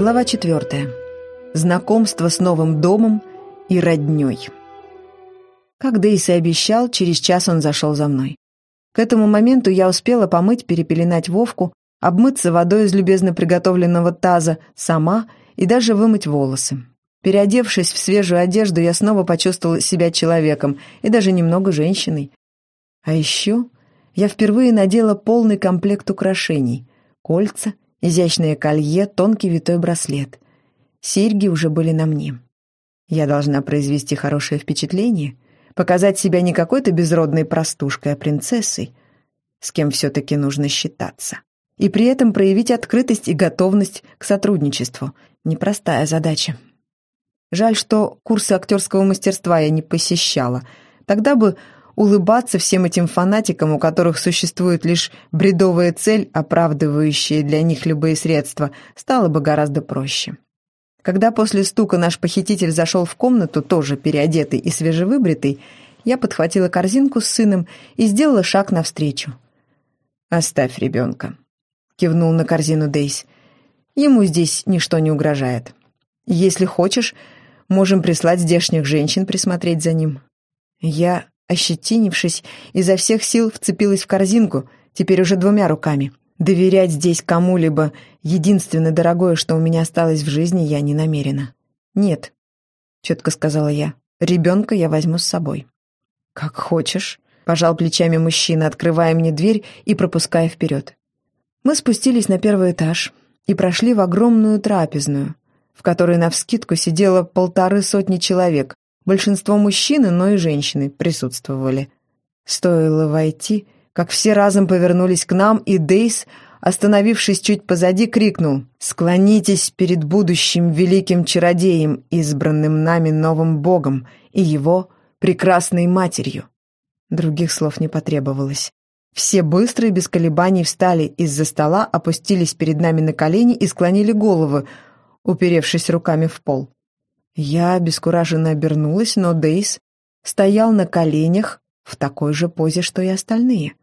Глава четвертая. Знакомство с новым домом и роднёй. Как Дейс и обещал, через час он зашел за мной. К этому моменту я успела помыть, перепеленать Вовку, обмыться водой из любезно приготовленного таза сама и даже вымыть волосы. Переодевшись в свежую одежду, я снова почувствовала себя человеком и даже немного женщиной. А еще я впервые надела полный комплект украшений — кольца — Изящное колье, тонкий витой браслет. Серьги уже были на мне. Я должна произвести хорошее впечатление, показать себя не какой-то безродной простушкой, а принцессой, с кем все-таки нужно считаться. И при этом проявить открытость и готовность к сотрудничеству. Непростая задача. Жаль, что курсы актерского мастерства я не посещала. Тогда бы улыбаться всем этим фанатикам, у которых существует лишь бредовая цель, оправдывающая для них любые средства, стало бы гораздо проще. Когда после стука наш похититель зашел в комнату, тоже переодетый и свежевыбритый, я подхватила корзинку с сыном и сделала шаг навстречу. «Оставь ребенка», — кивнул на корзину Дейс. «Ему здесь ничто не угрожает. Если хочешь, можем прислать здешних женщин присмотреть за ним». Я Ощетинившись, изо всех сил вцепилась в корзинку, теперь уже двумя руками. Доверять здесь кому-либо, единственное дорогое, что у меня осталось в жизни, я не намерена. «Нет», — четко сказала я, — «ребенка я возьму с собой». «Как хочешь», — пожал плечами мужчина, открывая мне дверь и пропуская вперед. Мы спустились на первый этаж и прошли в огромную трапезную, в которой навскидку сидело полторы сотни человек, Большинство мужчины, но и женщины присутствовали. Стоило войти, как все разом повернулись к нам, и Дейс, остановившись чуть позади, крикнул «Склонитесь перед будущим великим чародеем, избранным нами новым богом, и его прекрасной матерью». Других слов не потребовалось. Все быстро и без колебаний встали из-за стола, опустились перед нами на колени и склонили головы, уперевшись руками в пол. Я обескураженно обернулась, но Дейс стоял на коленях в такой же позе, что и остальные.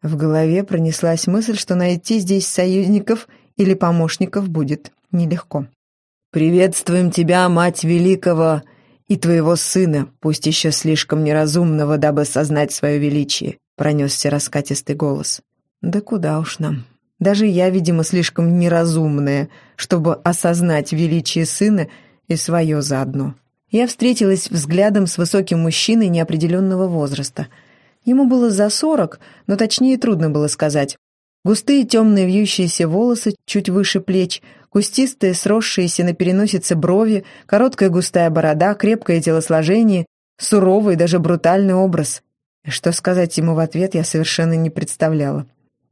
В голове пронеслась мысль, что найти здесь союзников или помощников будет нелегко. «Приветствуем тебя, мать великого, и твоего сына, пусть еще слишком неразумного, дабы сознать свое величие», — пронесся раскатистый голос. «Да куда уж нам. Даже я, видимо, слишком неразумная, чтобы осознать величие сына — и свое заодно. Я встретилась взглядом с высоким мужчиной неопределенного возраста. Ему было за сорок, но точнее трудно было сказать. Густые темные вьющиеся волосы чуть выше плеч, кустистые, сросшиеся на переносице брови, короткая густая борода, крепкое телосложение, суровый, даже брутальный образ. Что сказать ему в ответ, я совершенно не представляла.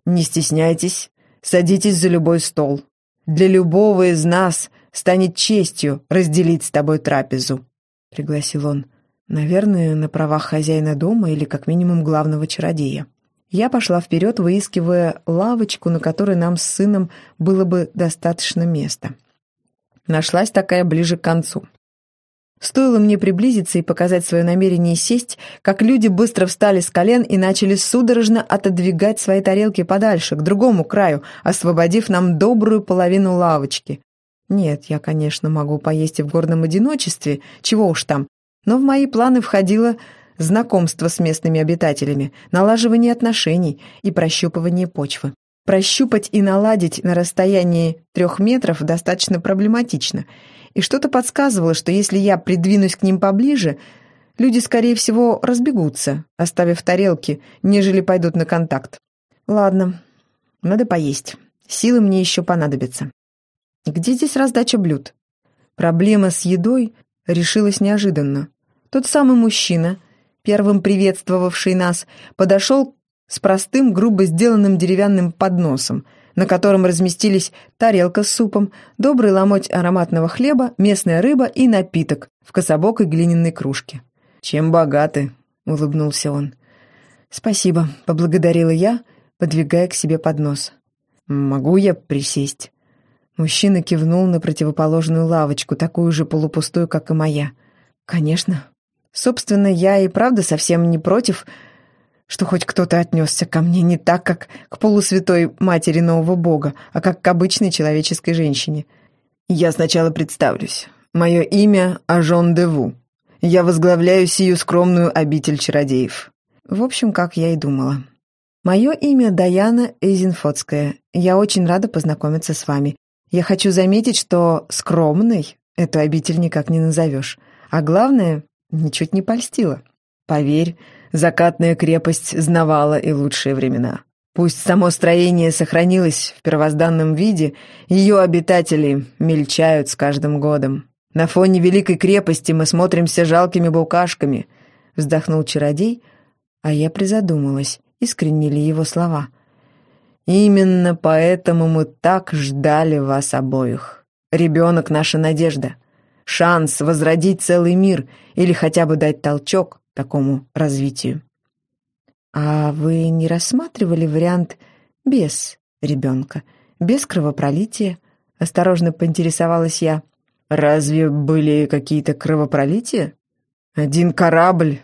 «Не стесняйтесь, садитесь за любой стол. Для любого из нас станет честью разделить с тобой трапезу», — пригласил он. Наверное, на правах хозяина дома или как минимум главного чародея. Я пошла вперед, выискивая лавочку, на которой нам с сыном было бы достаточно места. Нашлась такая ближе к концу. Стоило мне приблизиться и показать свое намерение сесть, как люди быстро встали с колен и начали судорожно отодвигать свои тарелки подальше, к другому краю, освободив нам добрую половину лавочки. Нет, я, конечно, могу поесть и в горном одиночестве, чего уж там, но в мои планы входило знакомство с местными обитателями, налаживание отношений и прощупывание почвы. Прощупать и наладить на расстоянии трех метров достаточно проблематично, и что-то подсказывало, что если я придвинусь к ним поближе, люди, скорее всего, разбегутся, оставив тарелки, нежели пойдут на контакт. Ладно, надо поесть. Силы мне еще понадобятся. Где здесь раздача блюд? Проблема с едой решилась неожиданно. Тот самый мужчина, первым приветствовавший нас, подошел с простым, грубо сделанным деревянным подносом, на котором разместились тарелка с супом, добрый ломоть ароматного хлеба, местная рыба и напиток в кособокой глиняной кружке. «Чем богаты?» — улыбнулся он. «Спасибо», — поблагодарила я, подвигая к себе поднос. «Могу я присесть?» Мужчина кивнул на противоположную лавочку, такую же полупустую, как и моя. «Конечно. Собственно, я и правда совсем не против, что хоть кто-то отнесся ко мне не так, как к полусвятой матери нового бога, а как к обычной человеческой женщине. Я сначала представлюсь. Мое имя Ажон Деву. Я возглавляю сию скромную обитель чародеев. В общем, как я и думала. Мое имя Даяна Эйзенфотская. Я очень рада познакомиться с вами. Я хочу заметить, что скромной эту обитель никак не назовешь. А главное, ничуть не польстила. Поверь, закатная крепость знавала и лучшие времена. Пусть само строение сохранилось в первозданном виде, ее обитатели мельчают с каждым годом. На фоне великой крепости мы смотримся жалкими букашками, вздохнул чародей, а я призадумалась, искренне ли его слова. Именно поэтому мы так ждали вас обоих. Ребенок — наша надежда. Шанс возродить целый мир или хотя бы дать толчок такому развитию. А вы не рассматривали вариант без ребенка, без кровопролития? Осторожно поинтересовалась я. Разве были какие-то кровопролития? Один корабль,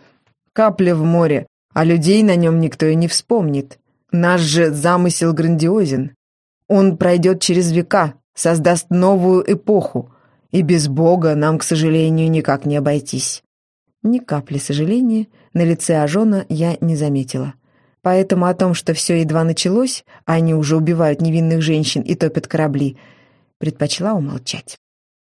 капля в море, а людей на нем никто и не вспомнит. Наш же замысел грандиозен. Он пройдет через века, создаст новую эпоху, и без Бога нам, к сожалению, никак не обойтись. Ни капли сожаления на лице Ажона я не заметила. Поэтому о том, что все едва началось, а они уже убивают невинных женщин и топят корабли, предпочла умолчать.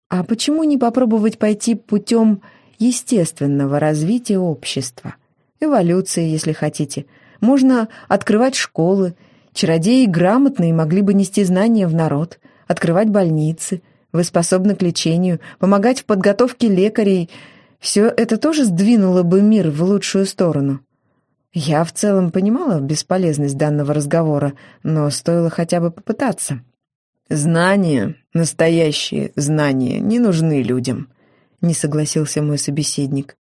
А почему не попробовать пойти путем естественного развития общества? Эволюции, если хотите. Можно открывать школы. Чародеи грамотные могли бы нести знания в народ, открывать больницы. Вы способны к лечению, помогать в подготовке лекарей – все это тоже сдвинуло бы мир в лучшую сторону. Я в целом понимала бесполезность данного разговора, но стоило хотя бы попытаться. «Знания, настоящие знания, не нужны людям», — не согласился мой собеседник.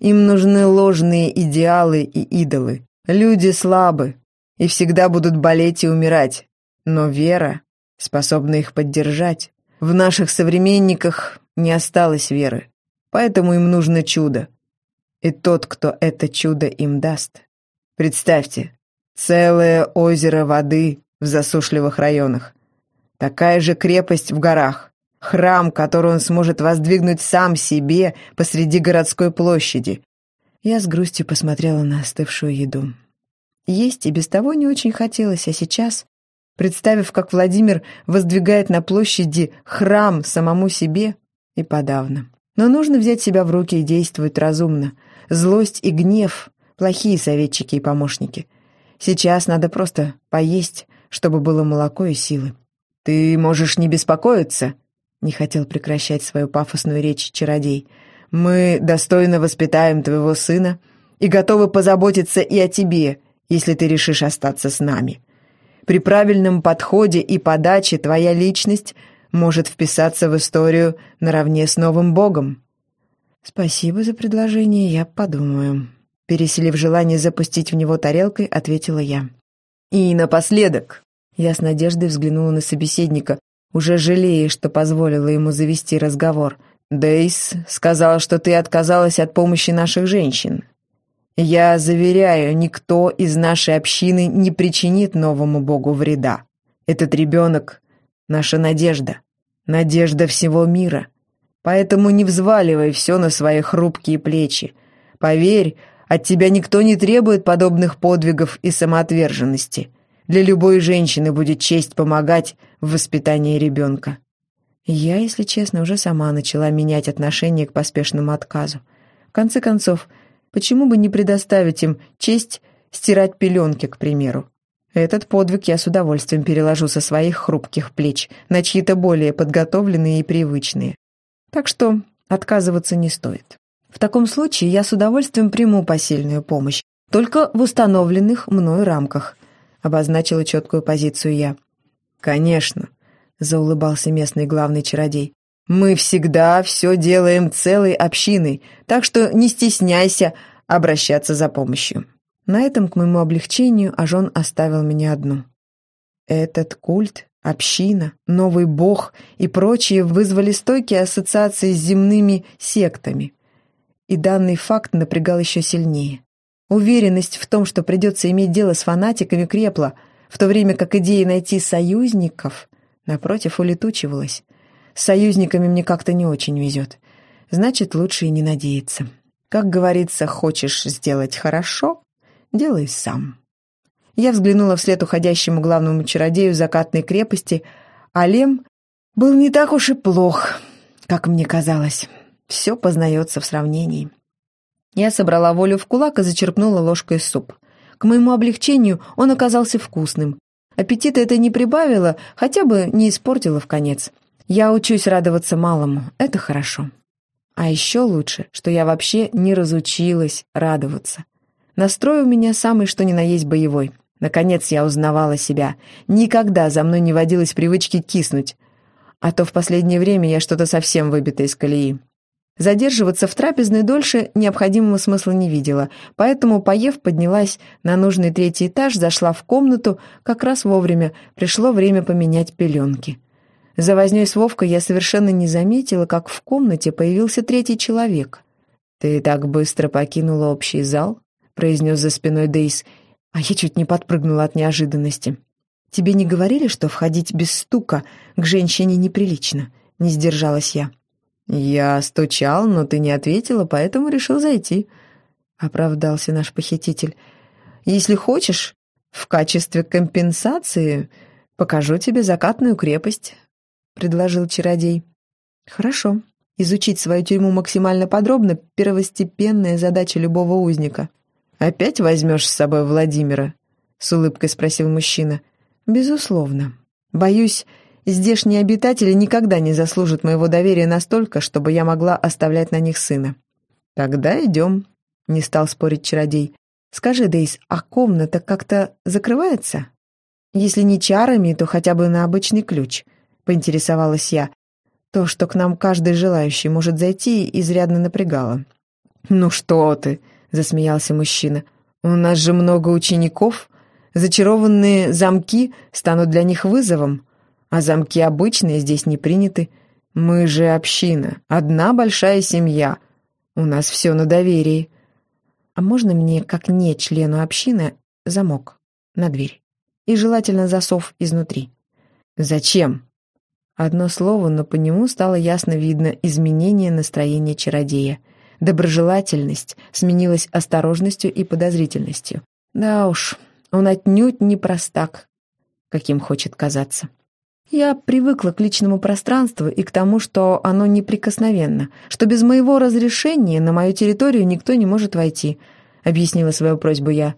«Им нужны ложные идеалы и идолы. Люди слабы и всегда будут болеть и умирать, но вера способна их поддержать. В наших современниках не осталось веры. Поэтому им нужно чудо. И тот, кто это чудо им даст. Представьте, целое озеро воды в засушливых районах. Такая же крепость в горах. Храм, который он сможет воздвигнуть сам себе посреди городской площади. Я с грустью посмотрела на остывшую еду. Есть и без того не очень хотелось, а сейчас, представив, как Владимир воздвигает на площади храм самому себе, и подавно. Но нужно взять себя в руки и действовать разумно. Злость и гнев — плохие советчики и помощники. Сейчас надо просто поесть, чтобы было молоко и силы. «Ты можешь не беспокоиться», — не хотел прекращать свою пафосную речь чародей. «Мы достойно воспитаем твоего сына и готовы позаботиться и о тебе, если ты решишь остаться с нами. При правильном подходе и подаче твоя личность — может вписаться в историю наравне с новым богом. «Спасибо за предложение, я подумаю». Переселив желание запустить в него тарелкой, ответила я. «И напоследок!» Я с надеждой взглянула на собеседника, уже жалея, что позволила ему завести разговор. «Дейс сказал, что ты отказалась от помощи наших женщин. Я заверяю, никто из нашей общины не причинит новому богу вреда. Этот ребенок — наша надежда надежда всего мира. Поэтому не взваливай все на свои хрупкие плечи. Поверь, от тебя никто не требует подобных подвигов и самоотверженности. Для любой женщины будет честь помогать в воспитании ребенка. Я, если честно, уже сама начала менять отношение к поспешному отказу. В конце концов, почему бы не предоставить им честь стирать пеленки, к примеру? Этот подвиг я с удовольствием переложу со своих хрупких плеч на чьи-то более подготовленные и привычные. Так что отказываться не стоит. В таком случае я с удовольствием приму посильную помощь, только в установленных мной рамках, обозначила четкую позицию я. «Конечно», — заулыбался местный главный чародей, «мы всегда все делаем целой общиной, так что не стесняйся обращаться за помощью». На этом, к моему облегчению, Ажон оставил меня одну. Этот культ, община, новый бог и прочие вызвали стойкие ассоциации с земными сектами. И данный факт напрягал еще сильнее. Уверенность в том, что придется иметь дело с фанатиками, крепла, в то время как идея найти союзников, напротив, улетучивалась. С союзниками мне как-то не очень везет. Значит, лучше и не надеяться. Как говорится, хочешь сделать хорошо — делай сам. Я взглянула вслед уходящему главному чародею закатной крепости, а Лем был не так уж и плох, как мне казалось. Все познается в сравнении. Я собрала волю в кулак и зачерпнула ложкой суп. К моему облегчению он оказался вкусным. Аппетита это не прибавило, хотя бы не испортило в конец. Я учусь радоваться малому, это хорошо. А еще лучше, что я вообще не разучилась радоваться. Настрой у меня самый что ни на есть боевой. Наконец я узнавала себя. Никогда за мной не водилось привычки киснуть. А то в последнее время я что-то совсем выбита из колеи. Задерживаться в трапезной дольше необходимого смысла не видела, поэтому, поев, поднялась на нужный третий этаж, зашла в комнату, как раз вовремя, пришло время поменять пеленки. За вознёй с Вовкой я совершенно не заметила, как в комнате появился третий человек. «Ты так быстро покинула общий зал?» — произнес за спиной Дейс, а я чуть не подпрыгнула от неожиданности. «Тебе не говорили, что входить без стука к женщине неприлично?» — не сдержалась я. «Я стучал, но ты не ответила, поэтому решил зайти», — оправдался наш похититель. «Если хочешь, в качестве компенсации покажу тебе закатную крепость», — предложил чародей. «Хорошо. Изучить свою тюрьму максимально подробно — первостепенная задача любого узника». «Опять возьмешь с собой Владимира?» — с улыбкой спросил мужчина. «Безусловно. Боюсь, здешние обитатели никогда не заслужат моего доверия настолько, чтобы я могла оставлять на них сына». «Тогда идем», — не стал спорить чародей. «Скажи, Дейс, а комната как-то закрывается?» «Если не чарами, то хотя бы на обычный ключ», — поинтересовалась я. То, что к нам каждый желающий может зайти, изрядно напрягало. «Ну что ты!» засмеялся мужчина. «У нас же много учеников. Зачарованные замки станут для них вызовом, а замки обычные здесь не приняты. Мы же община, одна большая семья. У нас все на доверии. А можно мне, как не члену общины, замок на дверь? И желательно засов изнутри. Зачем?» Одно слово, но по нему стало ясно видно изменение настроения чародея — Доброжелательность сменилась осторожностью и подозрительностью. Да уж, он отнюдь не простак, каким хочет казаться. Я привыкла к личному пространству и к тому, что оно неприкосновенно, что без моего разрешения на мою территорию никто не может войти, объяснила свою просьбу я.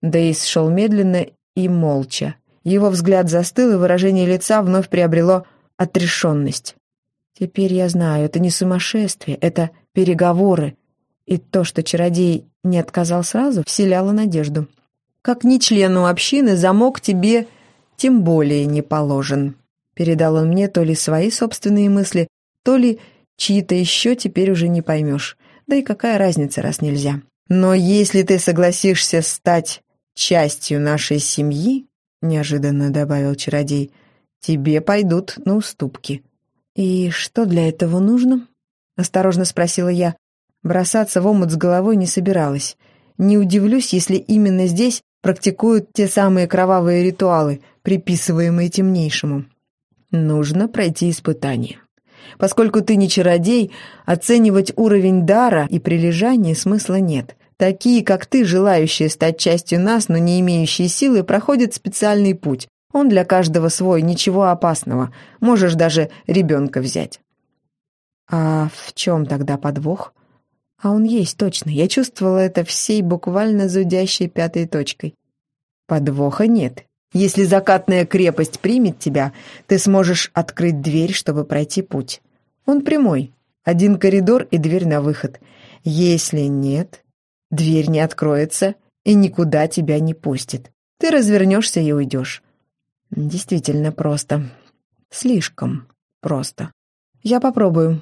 Дейс шел медленно и молча. Его взгляд застыл, и выражение лица вновь приобрело отрешенность. Теперь я знаю, это не сумасшествие, это переговоры. И то, что чародей не отказал сразу, вселяло надежду. Как ни члену общины, замок тебе тем более не положен. Передал он мне то ли свои собственные мысли, то ли чьи-то еще теперь уже не поймешь. Да и какая разница, раз нельзя. Но если ты согласишься стать частью нашей семьи, неожиданно добавил чародей, тебе пойдут на уступки. «И что для этого нужно?» — осторожно спросила я. Бросаться в омут с головой не собиралась. Не удивлюсь, если именно здесь практикуют те самые кровавые ритуалы, приписываемые темнейшему. Нужно пройти испытание. Поскольку ты не чародей, оценивать уровень дара и прилежания смысла нет. Такие, как ты, желающие стать частью нас, но не имеющие силы, проходят специальный путь, он для каждого свой, ничего опасного. Можешь даже ребенка взять. А в чем тогда подвох? А он есть, точно. Я чувствовала это всей буквально зудящей пятой точкой. Подвоха нет. Если закатная крепость примет тебя, ты сможешь открыть дверь, чтобы пройти путь. Он прямой. Один коридор и дверь на выход. Если нет, дверь не откроется и никуда тебя не пустит. Ты развернешься и уйдешь. Действительно просто. Слишком просто. Я попробую.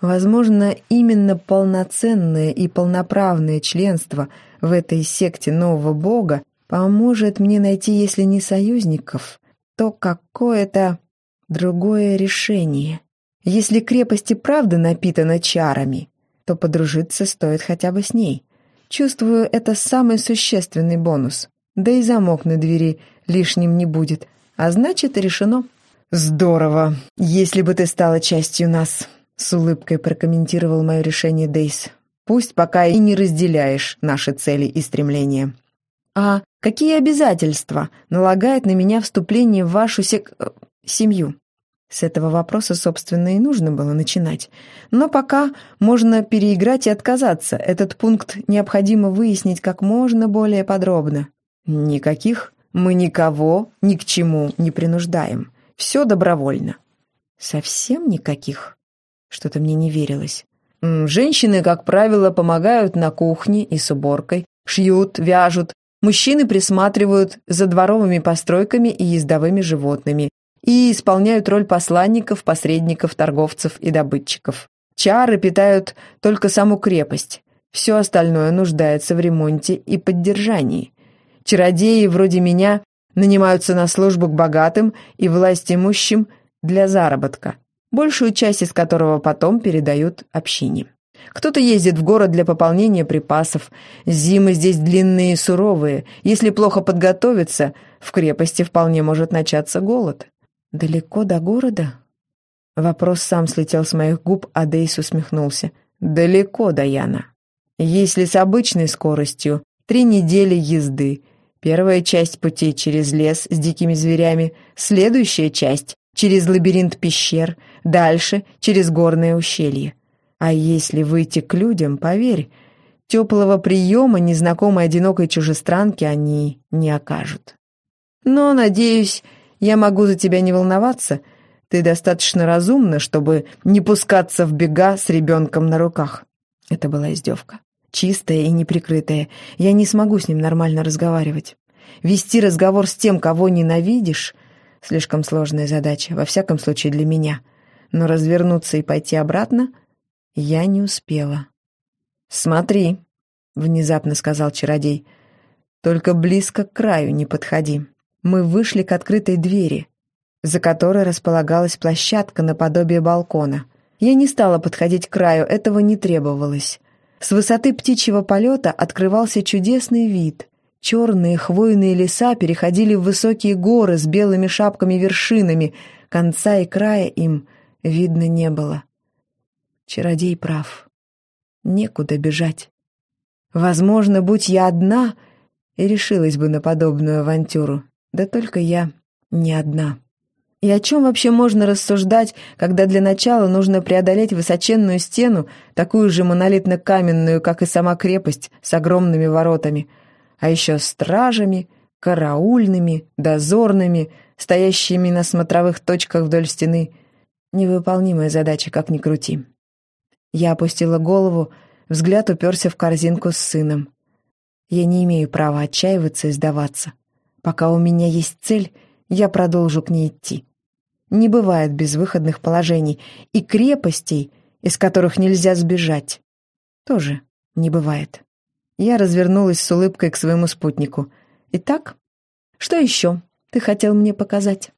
Возможно, именно полноценное и полноправное членство в этой секте нового бога поможет мне найти, если не союзников, то какое-то другое решение. Если крепость и правда напитана чарами, то подружиться стоит хотя бы с ней. Чувствую, это самый существенный бонус. Да и замок на двери лишним не будет — а значит, решено. «Здорово, если бы ты стала частью нас», — с улыбкой прокомментировал мое решение Дейс. «Пусть пока и не разделяешь наши цели и стремления». «А какие обязательства налагает на меня вступление в вашу сек... Э, семью?» С этого вопроса, собственно, и нужно было начинать. Но пока можно переиграть и отказаться. Этот пункт необходимо выяснить как можно более подробно. «Никаких. Мы никого ни к чему не принуждаем. Все добровольно». «Совсем никаких?» Что-то мне не верилось. «Женщины, как правило, помогают на кухне и с уборкой, шьют, вяжут. Мужчины присматривают за дворовыми постройками и ездовыми животными и исполняют роль посланников, посредников, торговцев и добытчиков. Чары питают только саму крепость. Все остальное нуждается в ремонте и поддержании. Чародеи вроде меня нанимаются на службу к богатым и властимущим для заработка, большую часть из которого потом передают общине. Кто-то ездит в город для пополнения припасов. Зимы здесь длинные и суровые. Если плохо подготовиться, в крепости вполне может начаться голод. «Далеко до города?» Вопрос сам слетел с моих губ, а Дейс усмехнулся. «Далеко, Даяна. Если с обычной скоростью, три недели езды, Первая часть пути через лес с дикими зверями, следующая часть через лабиринт пещер, дальше через горное ущелье. А если выйти к людям, поверь, теплого приема незнакомой одинокой чужестранки они не окажут. Но, надеюсь, я могу за тебя не волноваться. Ты достаточно разумна, чтобы не пускаться в бега с ребенком на руках. Это была издевка чистое и неприкрытое. Я не смогу с ним нормально разговаривать. Вести разговор с тем, кого ненавидишь, слишком сложная задача, во всяком случае для меня. Но развернуться и пойти обратно я не успела. «Смотри», — внезапно сказал чародей, — «только близко к краю не подходи». Мы вышли к открытой двери, за которой располагалась площадка наподобие балкона. Я не стала подходить к краю, этого не требовалось. С высоты птичьего полета открывался чудесный вид. Черные хвойные леса переходили в высокие горы с белыми шапками-вершинами. Конца и края им видно не было. Чародей прав. Некуда бежать. Возможно, будь я одна, и решилась бы на подобную авантюру. Да только я не одна. И о чем вообще можно рассуждать, когда для начала нужно преодолеть высоченную стену, такую же монолитно-каменную, как и сама крепость, с огромными воротами, а еще стражами, караульными, дозорными, стоящими на смотровых точках вдоль стены. Невыполнимая задача, как ни крути. Я опустила голову, взгляд уперся в корзинку с сыном. Я не имею права отчаиваться и сдаваться. Пока у меня есть цель, я продолжу к ней идти. Не бывает безвыходных положений, и крепостей, из которых нельзя сбежать, тоже не бывает. Я развернулась с улыбкой к своему спутнику. «Итак, что еще ты хотел мне показать?»